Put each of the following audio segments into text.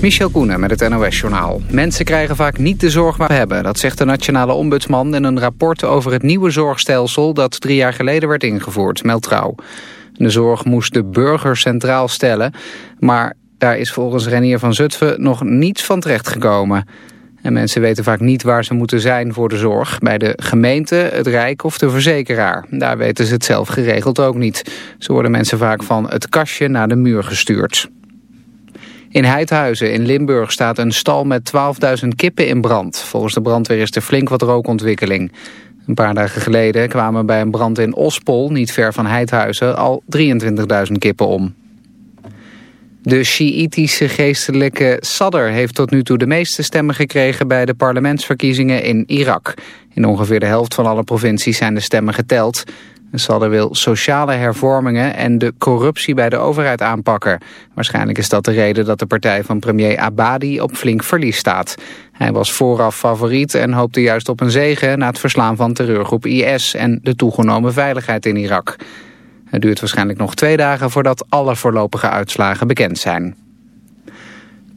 Michel Koenen met het NOS-journaal. Mensen krijgen vaak niet de zorg waar ze hebben. Dat zegt de nationale ombudsman in een rapport over het nieuwe zorgstelsel... dat drie jaar geleden werd ingevoerd, meldt Trouw. De zorg moest de burger centraal stellen... maar daar is volgens Renier van Zutphen nog niets van terechtgekomen. En mensen weten vaak niet waar ze moeten zijn voor de zorg. Bij de gemeente, het Rijk of de verzekeraar. Daar weten ze het zelf geregeld ook niet. Zo worden mensen vaak van het kastje naar de muur gestuurd. In Heidhuizen in Limburg staat een stal met 12.000 kippen in brand. Volgens de brandweer is er flink wat rookontwikkeling. Een paar dagen geleden kwamen bij een brand in Ospol, niet ver van Heidhuizen, al 23.000 kippen om. De Sjiïtische geestelijke Sadr heeft tot nu toe de meeste stemmen gekregen bij de parlementsverkiezingen in Irak. In ongeveer de helft van alle provincies zijn de stemmen geteld. Sadr wil sociale hervormingen en de corruptie bij de overheid aanpakken. Waarschijnlijk is dat de reden dat de partij van premier Abadi op flink verlies staat. Hij was vooraf favoriet en hoopte juist op een zege na het verslaan van terreurgroep IS en de toegenomen veiligheid in Irak. Het duurt waarschijnlijk nog twee dagen voordat alle voorlopige uitslagen bekend zijn.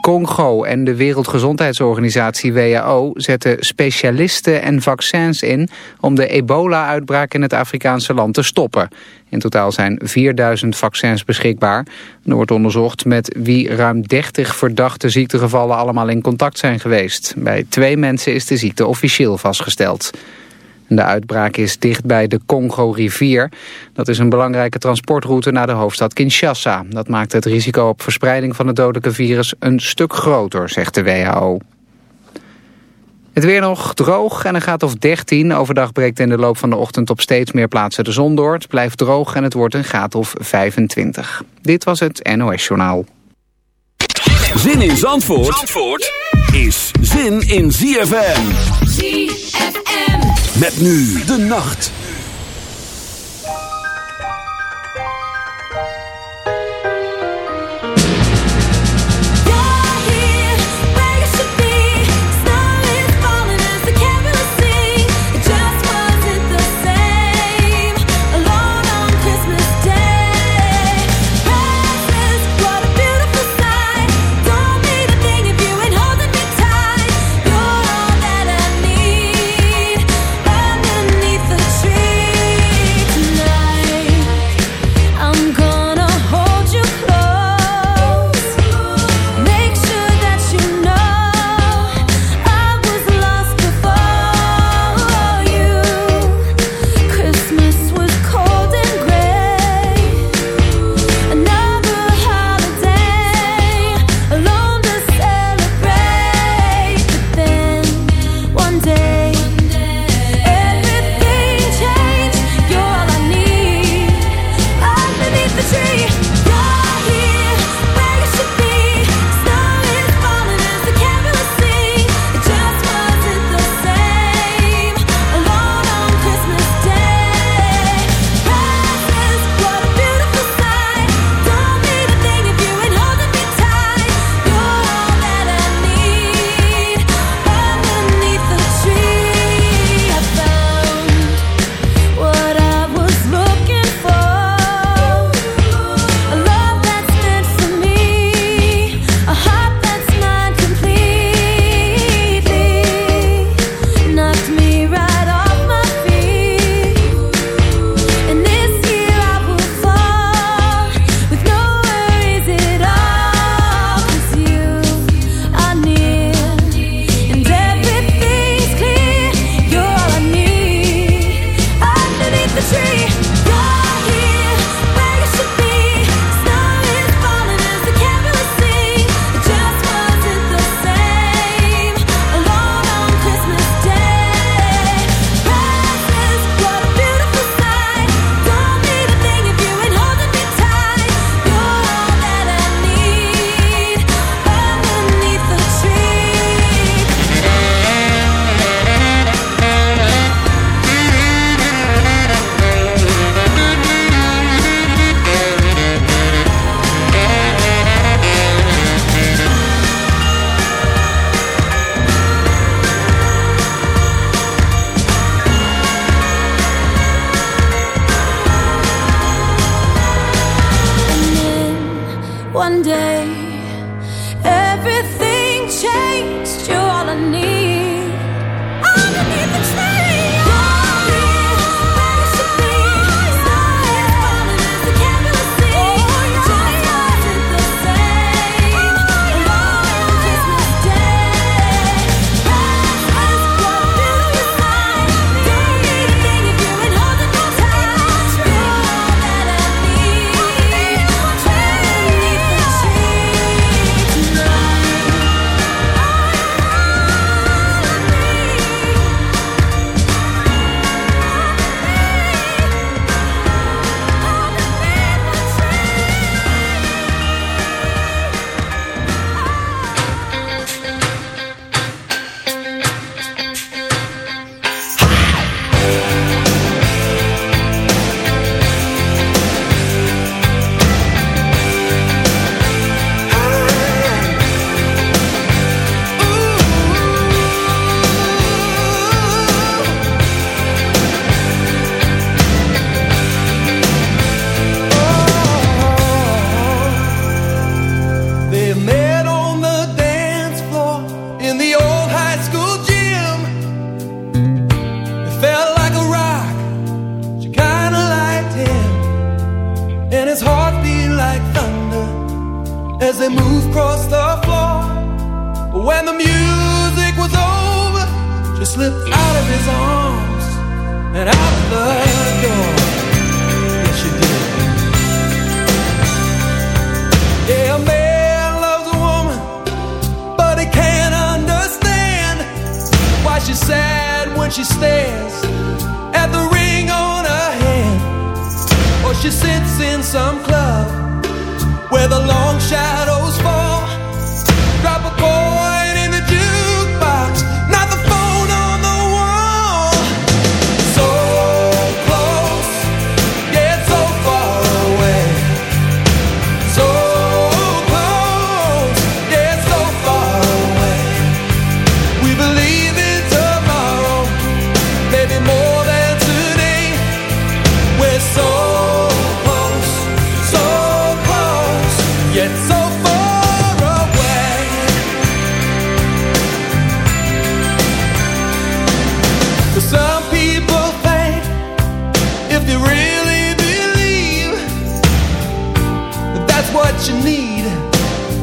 Congo en de Wereldgezondheidsorganisatie WHO zetten specialisten en vaccins in om de ebola-uitbraak in het Afrikaanse land te stoppen. In totaal zijn 4000 vaccins beschikbaar. Er wordt onderzocht met wie ruim 30 verdachte ziektegevallen allemaal in contact zijn geweest. Bij twee mensen is de ziekte officieel vastgesteld. De uitbraak is dicht bij de Congo-rivier. Dat is een belangrijke transportroute naar de hoofdstad Kinshasa. Dat maakt het risico op verspreiding van het dodelijke virus een stuk groter, zegt de WHO. Het weer nog droog en een gaat of 13. Overdag breekt in de loop van de ochtend op steeds meer plaatsen de zon door. Het blijft droog en het wordt een graad of 25. Dit was het NOS Journaal. Zin in Zandvoort, Zandvoort is zin in ZFM. ZFM. Met nu de nacht.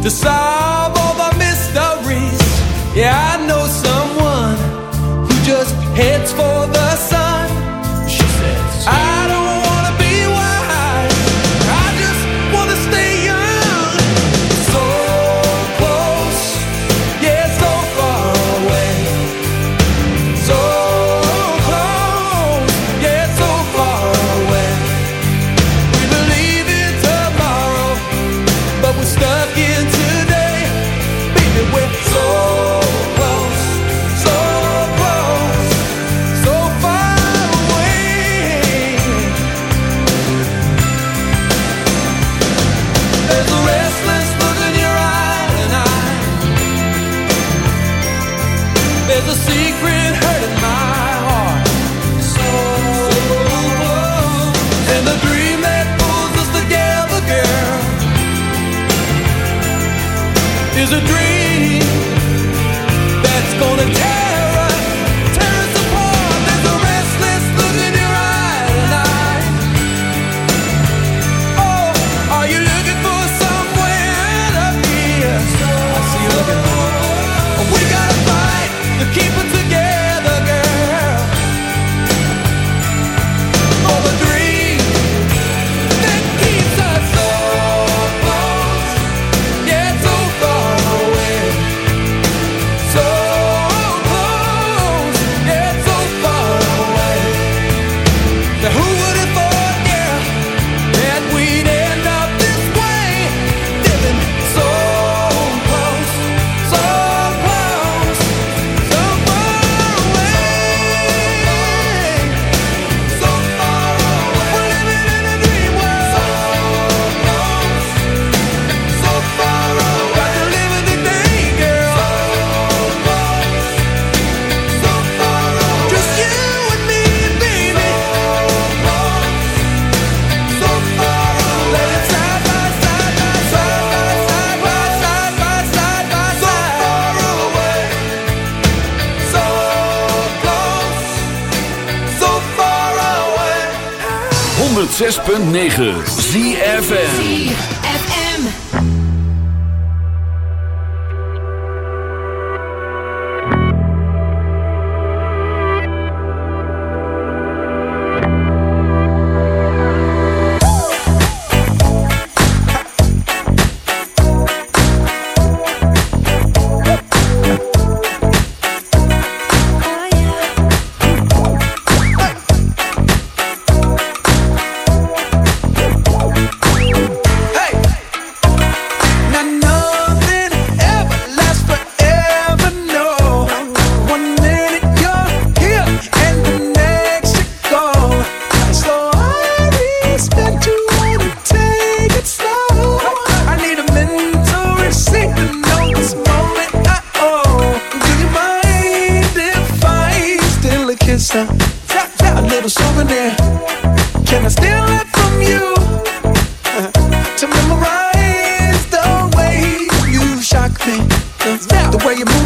decide 9. Zie you move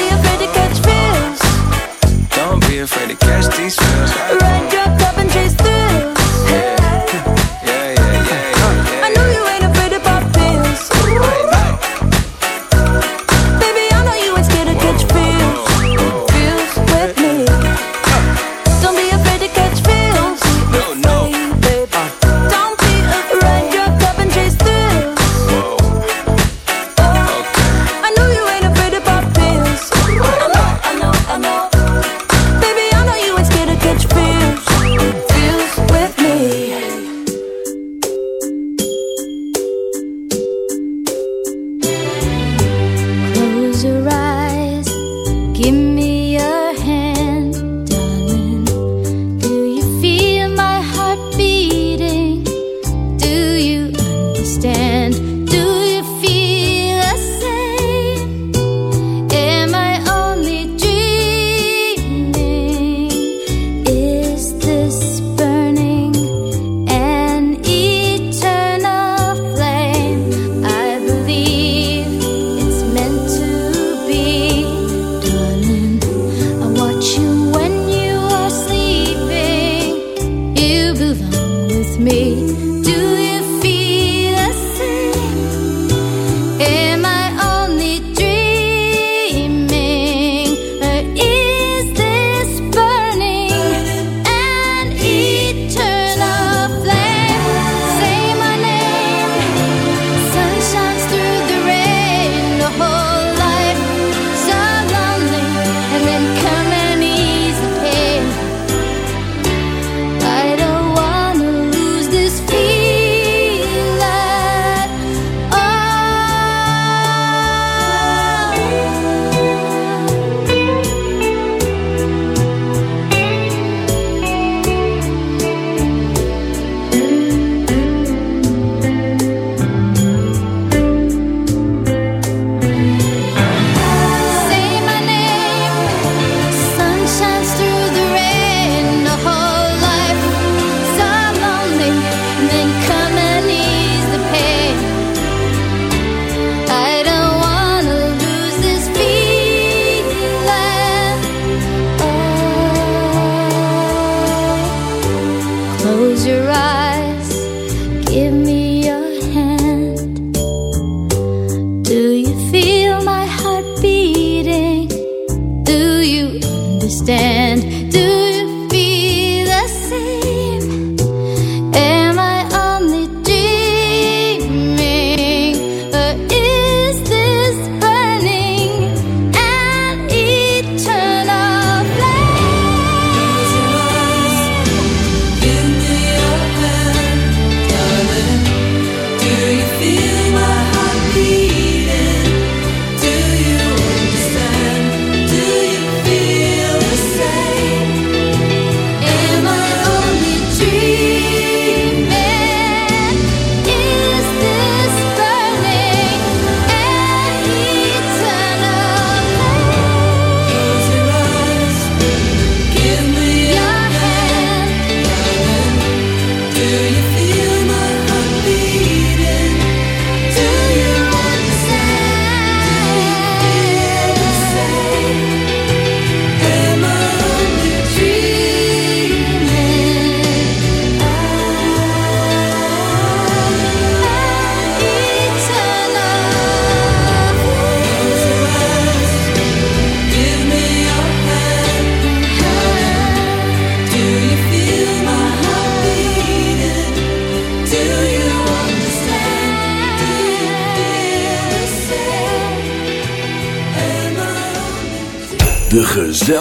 Be afraid to catch these feels. Ride your cup and chase thrills.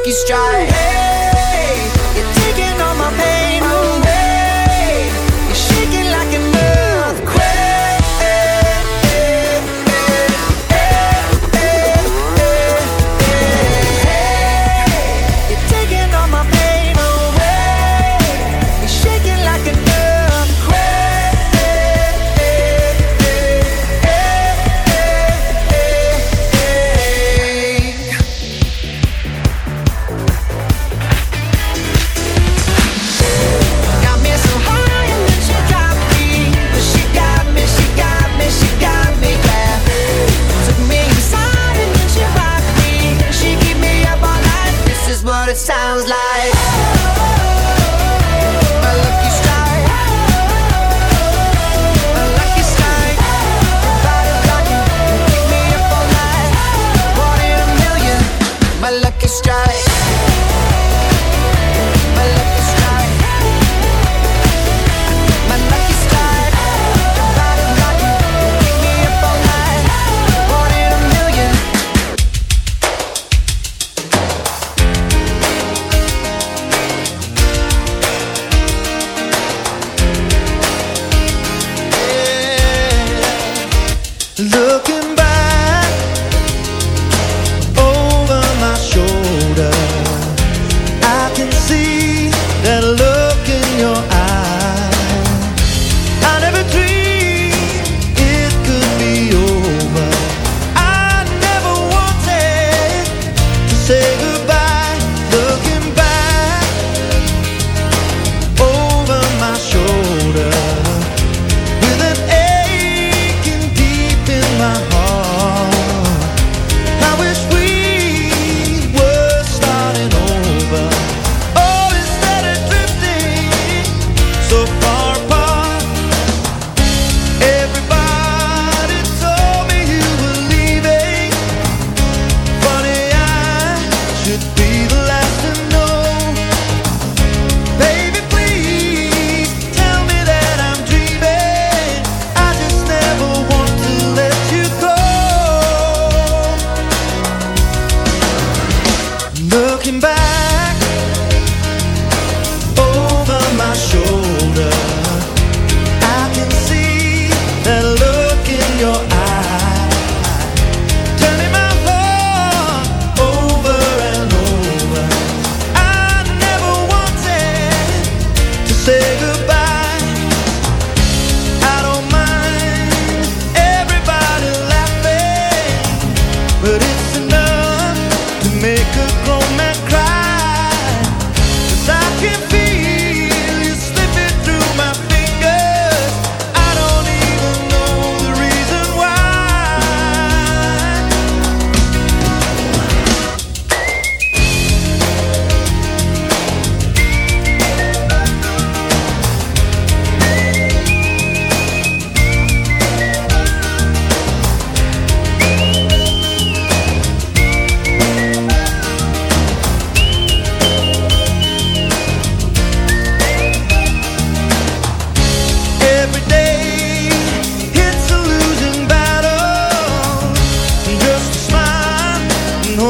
lucky strike. Hey.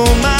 no más.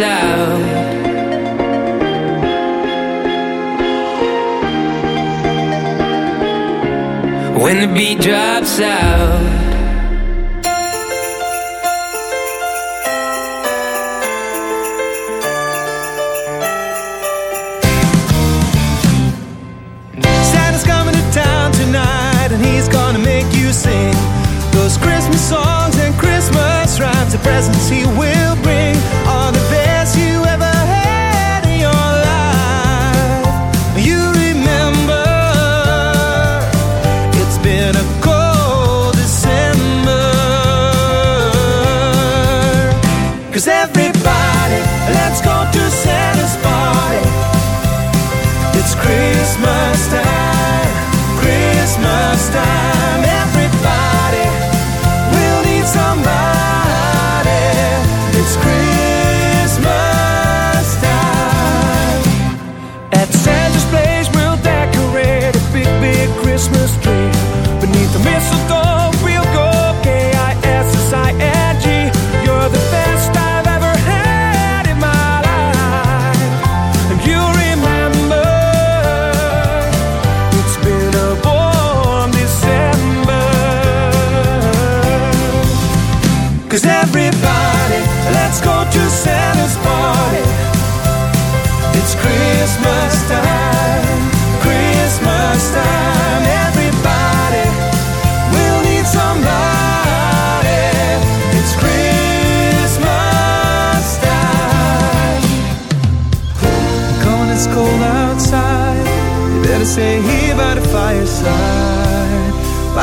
out when the beat drops out.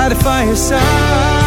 By the fireside.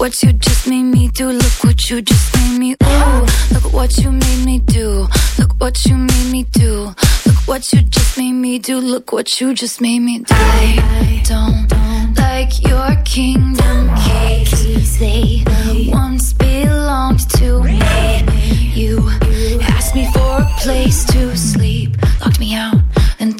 What you just made me do. Look what you just made me. Ooh, look what you made me do. Look what you made me do. Look what you just made me do. Look what you just made me do. I don't like your kingdom keys. They once belonged to me. You asked me for a place to sleep, locked me out, and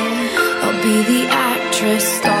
Be the actress starring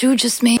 You just made.